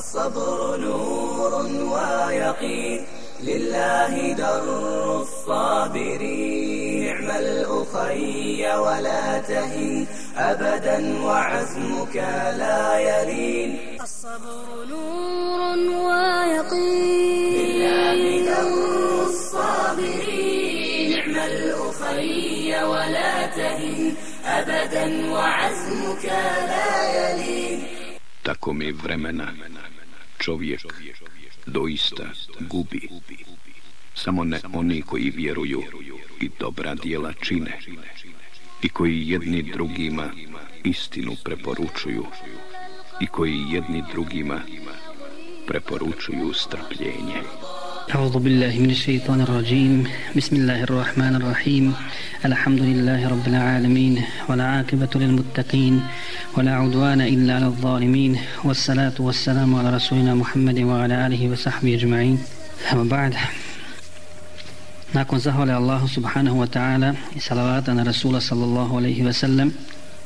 الصبر نور ويقين. لله در الصابرين. اعمل أخي ولا تهن أبدا وعزمك لا يلين. الصبر نور ويقين. لله در الصابرين. اعمل أخي ولا تهن أبدا وعزمك لا يلين. Tako mi vremena čovjek doista gubi. Samo ne oni koji vjeruju i dobra dijela čine i koji jedni drugima istinu preporučuju i koji jedni drugima preporučuju strpljenje. أعوذ بالله من الشيطان الرجيم بسم الله الرحمن الرحيم الحمد لله رب العالمين والعاقبة للمتقين ولا عدوان إلا على الظالمين والصلاة والسلام على رسولنا محمد وعلى آله وصحبه أجمعين أما بعد Nakon zahvale Allahu subhanahu wa ta'ala i salavata na Rasula sallallahu alaihi wa sallam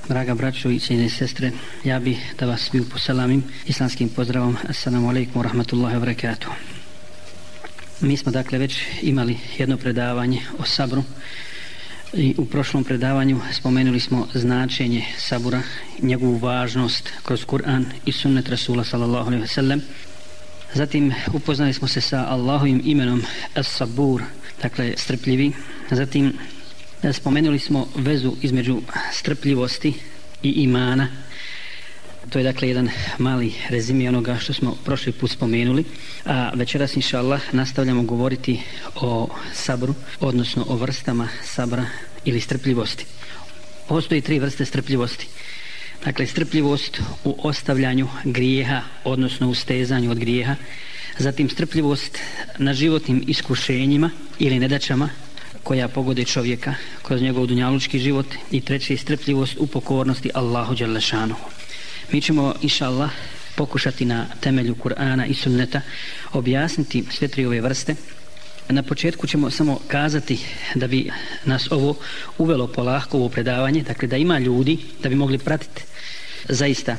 Draga braćo i cijene sestre, ja bih da vas svi poselamim islamskim pozdravom Assalamu alaikum wa rahmatullahi wa barakatuh Mi smo dakle već imali jedno predavanje o sabru i u prošlom predavanju spomenuli smo značenje sabura, njegovu važnost kroz Kur'an i sunnet Rasula sallallahu alaihi wasallam. Zatim upoznali smo se sa Allahovim imenom As-Sabur, dakle strpljivi. Zatim spomenuli smo vezu između strpljivosti i imana. To je dakle jedan mali rezimi onoga što smo prošli put spomenuli. A večeras, inša Allah, nastavljamo govoriti o sabru, odnosno o vrstama sabra ili strpljivosti. Postoji tri vrste strpljivosti. Dakle, strpljivost u ostavljanju grijeha, odnosno u stezanju od grijeha. Zatim strpljivost na životnim iskušenjima ili nedačama koja pogode čovjeka kroz njegov dunjalučki život. I treće, strpljivost u pokornosti Allahu Đalešanu. Mi ćemo, inša Allah, pokušati na temelju Kur'ana i sunneta objasniti sve tri ove vrste. Na početku ćemo samo kazati da bi nas ovo uvelo polahko ovo predavanje, dakle da ima ljudi da bi mogli pratiti zaista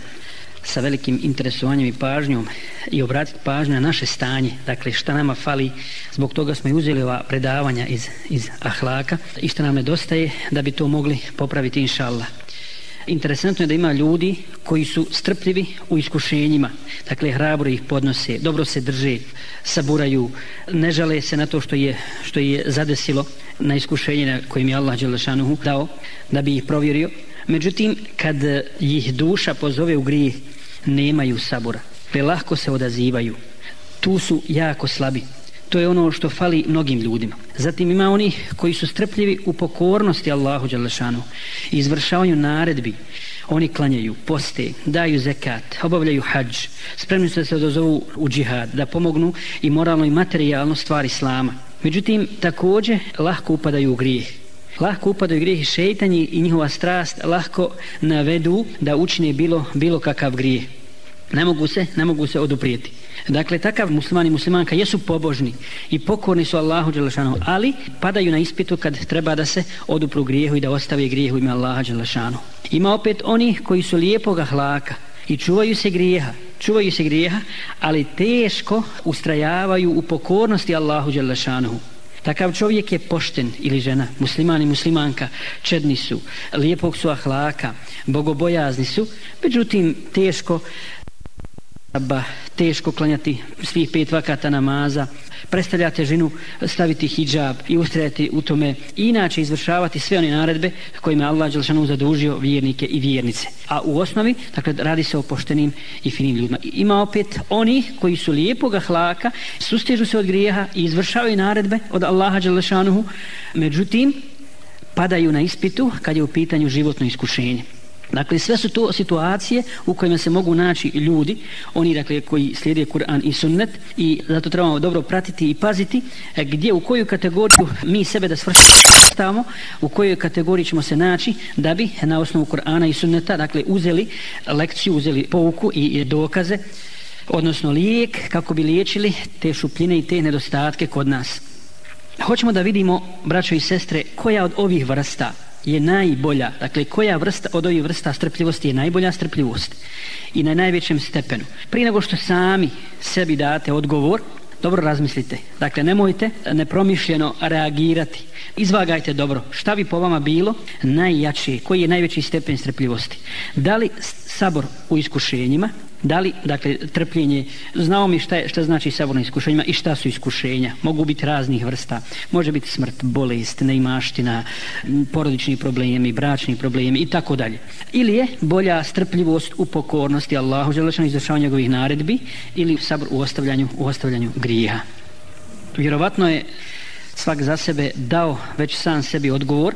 sa velikim interesovanjem i pažnjom i obratiti pažnju na naše stanje, dakle šta nama fali, zbog toga smo i uzeli ova predavanja iz, iz ahlaka i šta nam nedostaje da bi to mogli popraviti inša Allah. Interesantno je da ima ljudi koji su strpljivi u iskušenjima, dakle hrabro ih podnose, dobro se drže, saburaju, ne žale se na to što je, što je zadesilo na iskušenje na kojim je Allah Đelešanuhu dao da bi ih provjerio. Međutim, kad ih duša pozove u grije, nemaju sabura, pe lahko se odazivaju. Tu su jako slabi. To je ono što fali mnogim ljudima. Zatim ima oni koji su strpljivi u pokornosti Allahu Đalešanu i izvršavanju naredbi. Oni klanjaju, poste, daju zekat, obavljaju hađ, spremni su da se odozovu u džihad, da pomognu i moralno i materijalno stvari Islama. Međutim, također lahko upadaju u grijeh. Lahko upadaju grijeh i šeitanji i njihova strast lahko navedu da učine bilo, bilo kakav grijeh. Ne mogu se, ne mogu se oduprijeti. Dakle, takav musliman i muslimanka jesu pobožni i pokorni su Allahu Đelešanu, ali padaju na ispitu kad treba da se odupru grijehu i da ostave grijehu ime Allaha Đelešanu. Ima opet oni koji su lijepoga hlaka i čuvaju se grijeha, čuvaju se grijeha, ali teško ustrajavaju u pokornosti Allahu Đelešanu. Takav čovjek je pošten ili žena, musliman i muslimanka, čedni su, lijepog su ahlaka, bogobojazni su, međutim teško ba, teško klanjati svih pet vakata namaza, predstavlja težinu staviti hijab i ustrajati u tome i inače izvršavati sve one naredbe kojima Allah Đelšanu zadužio vjernike i vjernice. A u osnovi, dakle, radi se o poštenim i finim ljudima. Ima opet oni koji su lijepog ahlaka, sustežu se od grijeha i izvršavaju naredbe od Allaha Đelšanu, međutim, padaju na ispitu kad je u pitanju životno iskušenje. Dakle, sve su to situacije u kojima se mogu naći ljudi, oni dakle, koji slijede Kur'an i sunnet i zato trebamo dobro pratiti i paziti e, gdje, u koju kategoriju mi sebe da svrstavamo, u kojoj kategoriji ćemo se naći da bi na osnovu Kur'ana i sunneta, dakle, uzeli lekciju, uzeli pouku i dokaze, odnosno lijek kako bi liječili te šupljine i te nedostatke kod nas. Hoćemo da vidimo, braćo i sestre, koja od ovih vrsta je najbolja. Dakle, koja vrsta od ovih vrsta strpljivosti je najbolja strpljivost i na najvećem stepenu. Prije nego što sami sebi date odgovor, dobro razmislite. Dakle, nemojte nepromišljeno reagirati. Izvagajte dobro. Šta bi po vama bilo najjače? Koji je najveći stepen strpljivosti? Da li sabor u iskušenjima da li, dakle, trpljenje, znao mi šta, je, šta znači saborno iskušenjima i šta su iskušenja. Mogu biti raznih vrsta. Može biti smrt, bolest, neimaština, porodični problemi, bračni problemi i tako dalje. Ili je bolja strpljivost u pokornosti Allahu, želešano izvršavanje njegovih naredbi ili sabor u ostavljanju, u ostavljanju grija. Vjerovatno je svak za sebe dao već sam sebi odgovor,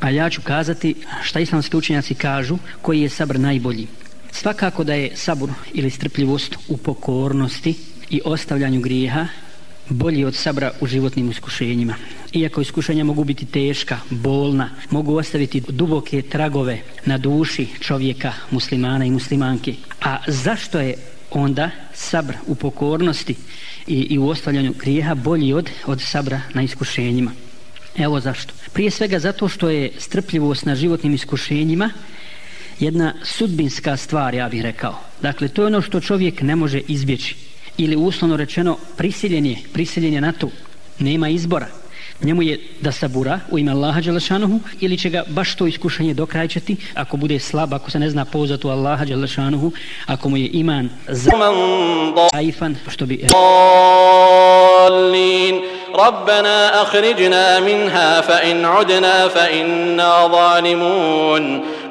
a ja ću kazati šta islamski učenjaci kažu koji je sabr najbolji. Svakako da je sabur ili strpljivost u pokornosti i ostavljanju grijeha bolji od sabra u životnim iskušenjima. Iako iskušenja mogu biti teška, bolna, mogu ostaviti duboke tragove na duši čovjeka, muslimana i muslimanke. A zašto je onda sabr u pokornosti i, i u ostavljanju grijeha bolji od, od sabra na iskušenjima? Evo zašto. Prije svega zato što je strpljivost na životnim iskušenjima jedna sudbinska stvar, ja bih rekao. Dakle, to je ono što čovjek ne može izbjeći. Ili uslovno rečeno, prisiljen je, prisiljen je na to. Nema izbora. Njemu je da sabura u ime Allaha Đelešanuhu ili će ga baš to iskušanje dokrajčati ako bude slab, ako se ne zna pouzati u Allaha Đelešanuhu, ako mu je iman zaifan, što bi... ربنا أخرجنا منها فإن عدنا فإنا ظالمون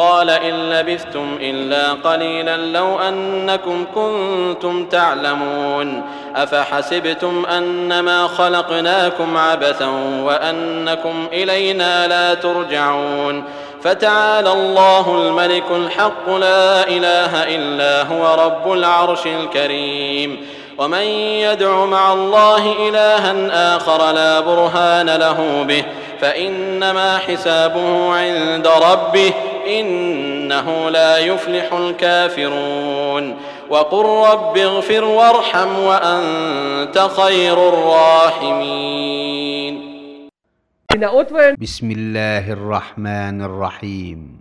قال إن لبثتم إلا قليلا لو أنكم كنتم تعلمون أفحسبتم أنما خلقناكم عبثا وأنكم إلينا لا ترجعون فتعالى الله الملك الحق لا إله إلا هو رب العرش الكريم ومن يدع مع الله إلها آخر لا برهان له به فإنما حسابه عند ربه إنه لا يفلح الكافرون. وقل رب اغفر وارحم وأنت خير الراحمين. بسم الله الرحمن الرحيم.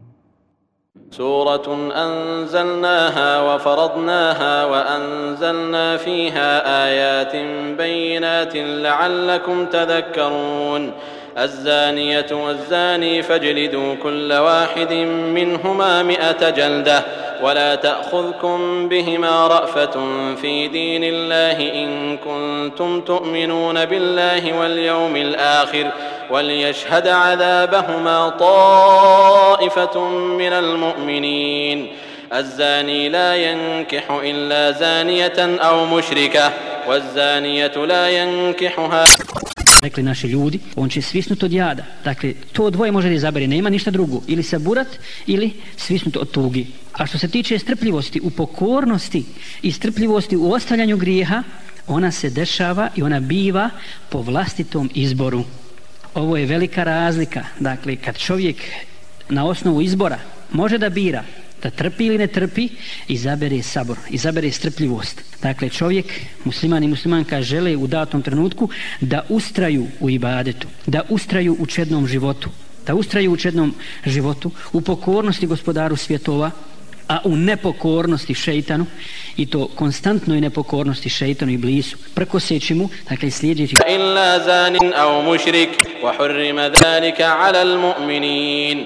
سورة أنزلناها وفرضناها وأنزلنا فيها آيات بينات لعلكم تذكرون. الزانية والزاني فاجلدوا كل واحد منهما مئة جلدة ولا تأخذكم بهما رأفة في دين الله إن كنتم تؤمنون بالله واليوم الآخر وليشهد عذابهما طائفة من المؤمنين. الزاني لا ينكح إلا زانية أو مشركة والزانية لا ينكحها rekli naši ljudi, on će svisnuti od jada. Dakle, to dvoje može da izabere, nema ništa drugo. Ili saburat, ili svisnut od tugi. A što se tiče strpljivosti u pokornosti i strpljivosti u ostavljanju grijeha, ona se dešava i ona biva po vlastitom izboru. Ovo je velika razlika. Dakle, kad čovjek na osnovu izbora može da bira da trpi ili ne trpi, izabere sabor, izabere strpljivost. Dakle, čovjek, musliman i muslimanka, žele u datom trenutku da ustraju u ibadetu, da ustraju u čednom životu, da ustraju u čednom životu, u pokornosti gospodaru svjetova, a u nepokornosti šeitanu i to konstantnoj nepokornosti šeitanu i blisu prekoseći mu, dakle slijedeći illa zanin au mušrik wa hurrima dhalika ala al mu'minin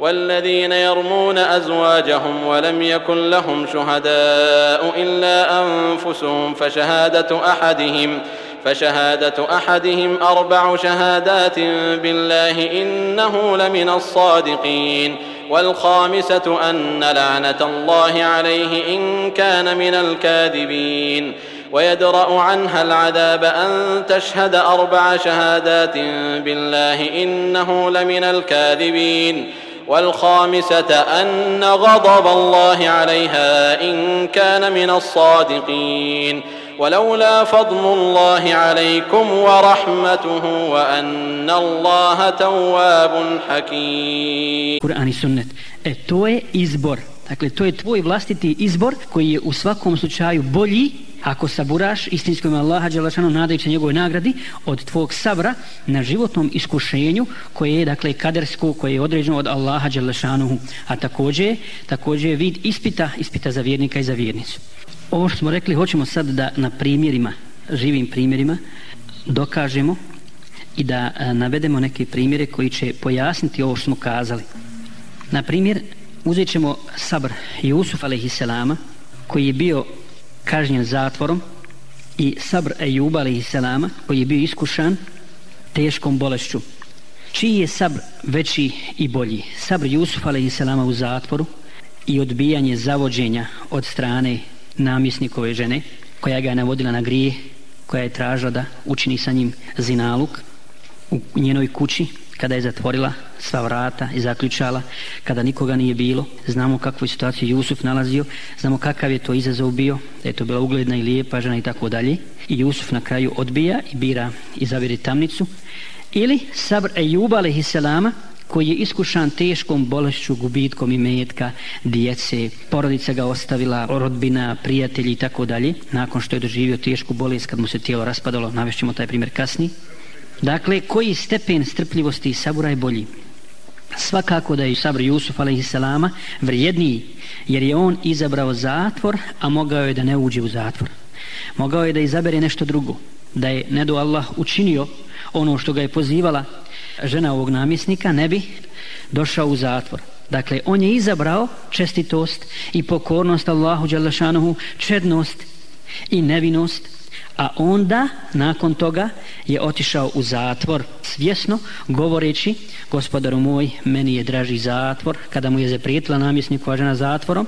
والذين يرمون أزواجهم ولم يكن لهم شهداء إلا أنفسهم فشهادة أحدهم فشهادة أحدهم أربع شهادات بالله إنه لمن الصادقين والخامسة أن لعنة الله عليه إن كان من الكاذبين ويدرأ عنها العذاب أن تشهد أربع شهادات بالله إنه لمن الكاذبين والخامسة أن غضب الله عليها إن كان من الصادقين ولولا فضل الله عليكم ورحمته وأن الله تواب حكيم sunnet. E, to je. Dakle, to je tvoj vlastiti izbor koji je u svakom slučaju bolji ako saburaš istinskom Allaha Đelešanu nadajući njegove nagradi od tvog sabra na životnom iskušenju koje je dakle kadersko, koje je određeno od Allaha Đelešanu a također, također vid ispita, ispita za vjernika i za vjernicu ovo što smo rekli hoćemo sad da na primjerima živim primjerima dokažemo i da e, navedemo neke primjere koji će pojasniti ovo što smo kazali na primjer uzet ćemo sabr Jusuf a.s. koji je bio kažnjen zatvorom i sabr Ejuba a.s. koji je bio iskušan teškom bolešću čiji je sabr veći i bolji sabr Jusuf a.s. u zatvoru i odbijanje zavođenja od strane namjesnikove žene koja ga je navodila na grije koja je tražila da učini sa njim zinaluk u njenoj kući kada je zatvorila sva vrata i zaključala kada nikoga nije bilo znamo kakvu je situaciju Jusuf nalazio znamo kakav je to izazov bio da je to bila ugledna i lijepa žena i tako dalje. I Jusuf na kraju odbija i bira izabiri tamnicu. Ili Sabr Ejuba alaihisselama koji je iskušan teškom bolešću, gubitkom i metka, djece, porodica ga ostavila, rodbina, prijatelji i tako dalje, nakon što je doživio tešku bolest kad mu se tijelo raspadalo, navešćemo taj primjer kasni. Dakle, koji stepen strpljivosti i sabura je bolji? Svakako da je sabr Jusuf a.s. vrijedniji, jer je on izabrao zatvor, a mogao je da ne uđe u zatvor. Mogao je da izabere nešto drugo, da je ne do Allah učinio ono što ga je pozivala žena ovog namjesnika ne bi došao u zatvor. Dakle, on je izabrao čestitost i pokornost Allahu Đalešanuhu, čednost i nevinost, a onda, nakon toga, je otišao u zatvor svjesno, govoreći, gospodaru moj, meni je draži zatvor, kada mu je zaprijetila namjesnikova žena zatvorom,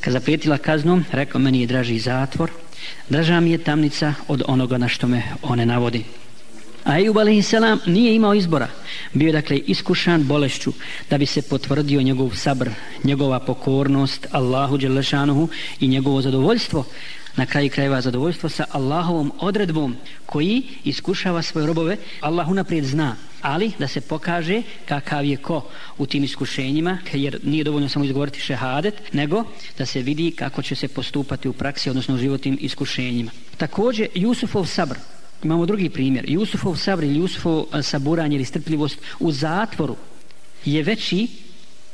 kada zaprijetila kaznom, rekao, meni je draži zatvor, draža mi je tamnica od onoga na što me one navodi. A Ejub a.s. nije imao izbora. Bio je dakle iskušan bolešću da bi se potvrdio njegov sabr, njegova pokornost Allahu Đelešanuhu i njegovo zadovoljstvo na kraju krajeva zadovoljstvo sa Allahovom odredbom koji iskušava svoje robove. Allah unaprijed zna, ali da se pokaže kakav je ko u tim iskušenjima, jer nije dovoljno samo izgovoriti šehadet, nego da se vidi kako će se postupati u praksi, odnosno u životnim iskušenjima. Također, Jusufov sabr, Imamo drugi primjer. Jusufov sabr ili Jusufov saburanje ili strpljivost u zatvoru je veći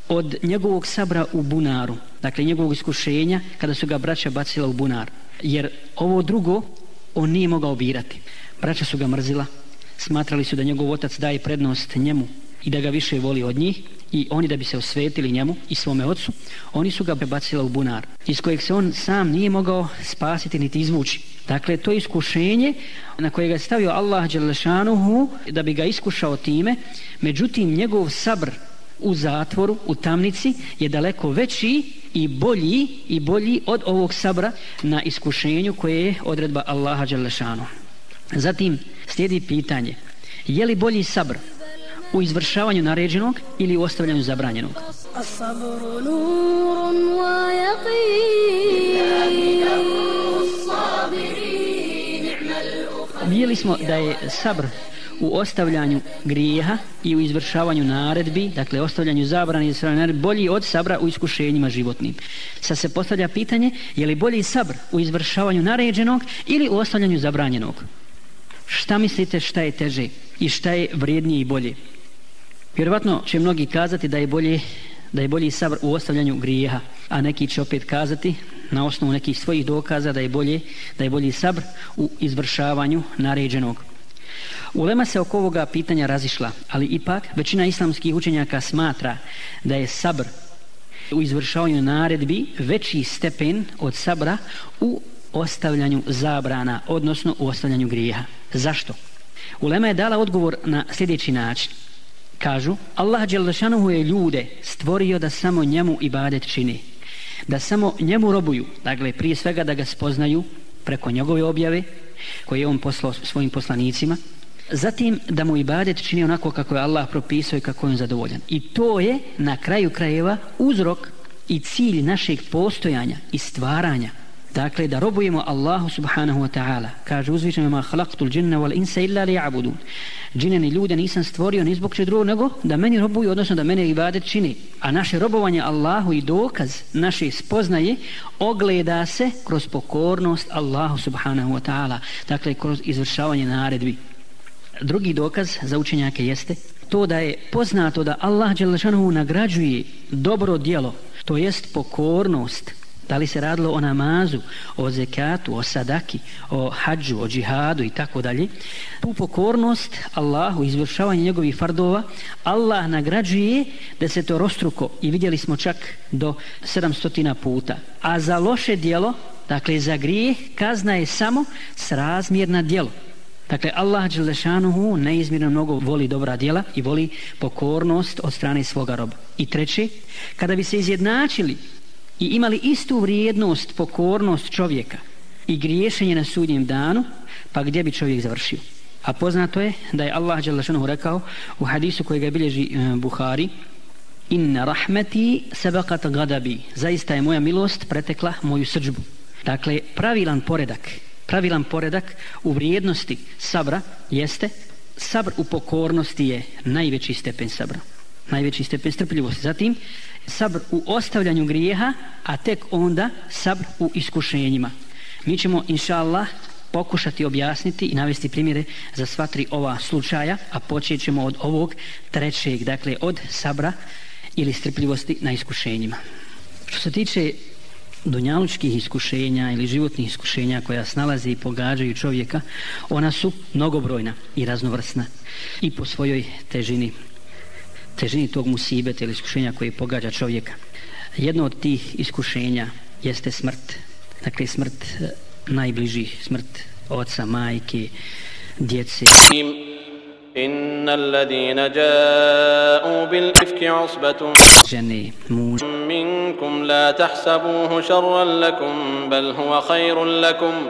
od njegovog sabra u bunaru. Dakle, njegovog iskušenja kada su ga braća bacila u bunar. Jer ovo drugo on nije mogao birati. Braća su ga mrzila. Smatrali su da njegov otac daje prednost njemu i da ga više voli od njih i oni da bi se osvetili njemu i svome ocu, oni su ga prebacila u bunar iz kojeg se on sam nije mogao spasiti niti izvući. Dakle, to je iskušenje na koje ga je stavio Allah Đelešanuhu da bi ga iskušao time, međutim njegov sabr u zatvoru, u tamnici je daleko veći i bolji i bolji od ovog sabra na iskušenju koje je odredba Allaha Đelešanuhu. Zatim slijedi pitanje, je li bolji sabr u izvršavanju naređenog ili u ostavljanju zabranjenog. Vidjeli smo da je sabr u ostavljanju grijeha i u izvršavanju naredbi, dakle ostavljanju zabrani i izvršavanju naredbi, bolji od sabra u iskušenjima životnim. Sad se postavlja pitanje, je li bolji sabr u izvršavanju naređenog ili u ostavljanju zabranjenog? Šta mislite šta je teže i šta je vrijednije i bolje? Vjerovatno će mnogi kazati da je bolje da je bolji sabr u ostavljanju grijeha, a neki će opet kazati na osnovu nekih svojih dokaza da je bolje da je bolji sabr u izvršavanju naređenog. Ulema se oko ovoga pitanja razišla, ali ipak većina islamskih učenjaka smatra da je sabr u izvršavanju naredbi veći stepen od sabra u ostavljanju zabrana, odnosno u ostavljanju grijeha. Zašto? Ulema je dala odgovor na sljedeći način. Kažu, Allah Đelešanuhu je ljude stvorio da samo njemu ibadet čini. Da samo njemu robuju, dakle prije svega da ga spoznaju preko njegove objave koje je on poslao svojim poslanicima, zatim da mu ibadet čini onako kako je Allah propisao i kako je on zadovoljan. I to je na kraju krajeva uzrok i cilj našeg postojanja i stvaranja. Dakle, da robujemo Allahu subhanahu wa ta'ala. Kaže uzvišeno ma halaktul džinna wal insa illa li abudun. Džine ni ljude nisam stvorio ni zbog če drugo, nego da meni robuju, odnosno da mene ibadet čini. A naše robovanje Allahu i dokaz naše spoznaje ogleda se kroz pokornost Allahu subhanahu wa ta'ala. Dakle, kroz izvršavanje naredbi. Drugi dokaz za učenjake jeste to da je poznato da Allah Đelešanohu nagrađuje dobro djelo, to jest pokornost, da li se radilo o namazu, o zekatu, o sadaki, o hađu, o džihadu i tako dalje, tu pokornost Allahu, izvršavanje njegovih fardova, Allah nagrađuje da se to rostruko i vidjeli smo čak do 700 puta. A za loše djelo, dakle za grijeh, kazna je samo srazmjerna djelo. Dakle, Allah Đelešanuhu neizmjerno mnogo voli dobra djela i voli pokornost od strane svoga roba. I treće, kada bi se izjednačili i imali istu vrijednost, pokornost čovjeka i griješenje na sudnjem danu, pa gdje bi čovjek završio? A poznato je da je Allah Đelešanuhu rekao u hadisu kojega bilježi e, Buhari, Inna rahmeti sebakat gadabi. Zaista je moja milost pretekla moju srđbu. Dakle, pravilan poredak pravilan poredak u vrijednosti sabra jeste sabr u pokornosti je najveći stepen sabra najveći stepen strpljivosti zatim sabr u ostavljanju grijeha a tek onda sabr u iskušenjima. Mi ćemo inša Allah pokušati objasniti i navesti primjere za sva tri ova slučaja a počet ćemo od ovog trećeg dakle od sabra ili strpljivosti na iskušenjima. Što se tiče dunjalučkih iskušenja ili životnih iskušenja koja snalaze i pogađaju čovjeka, ona su mnogobrojna i raznovrsna i po svojoj težini težini tog musibeta ili iskušenja koje pogađa čovjeka. Jedno od tih iskušenja jeste smrt. Dakle, smrt najbližih, smrt oca, majke, djece. إن الذين جاءوا بالإفك عصبة žene, muž, منكم لا تحسبوه شرا لكم بل هو خير لكم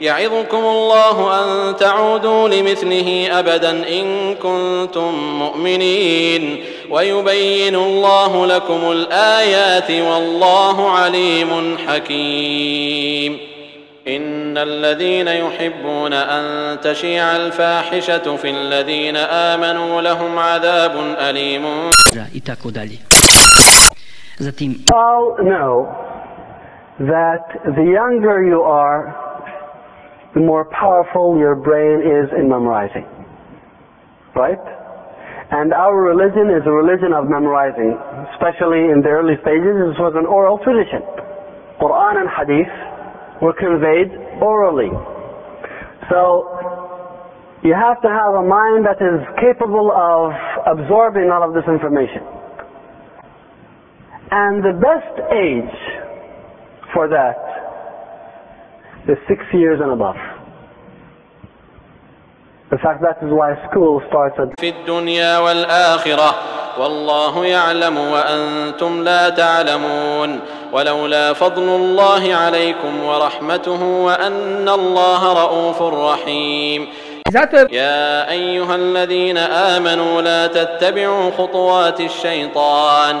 يعظكم الله أن تعودوا لمثله أبدا إن كنتم مؤمنين ويبين الله لكم الآيات والله عليم حكيم إن الذين يحبون أن تشيع الفاحشة في الذين آمنوا لهم عذاب أليم. Zatim, all know that the younger you are, the more powerful your brain is in memorizing. Right? And our religion is a religion of memorizing, especially in the early stages. This was an oral tradition. Quran and Hadith were conveyed orally. So, you have to have a mind that is capable of absorbing all of this information. And the best age for that is six years and above. In fact, that is why school starts at في الدنيا والآخرة والله يعلم وأنتم لا تعلمون ولولا فضل الله عليكم ورحمته وأن الله رؤوف رحيم. يا أيها الذين آمنوا لا تتبعوا خطوات الشيطان.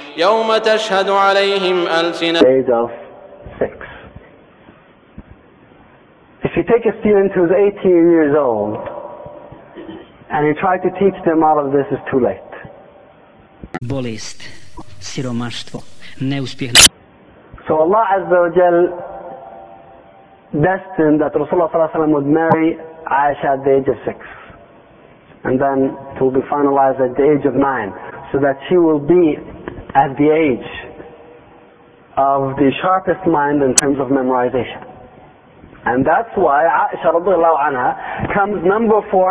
يوم تشهد عليهم ألسنة the age of six. If you take a student who's 18 years old and you try to teach them all of this, it's too late. bolest, siromaštvo, neuspjeh So Allah Azza wa Jal destined that Rasulullah Sallallahu Alaihi Wasallam would marry Aisha at the age of six. And then it will be finalized at the age of nine. So that she will be at the age of the sharpest mind in terms of memorization. And that's why Aisha comes number four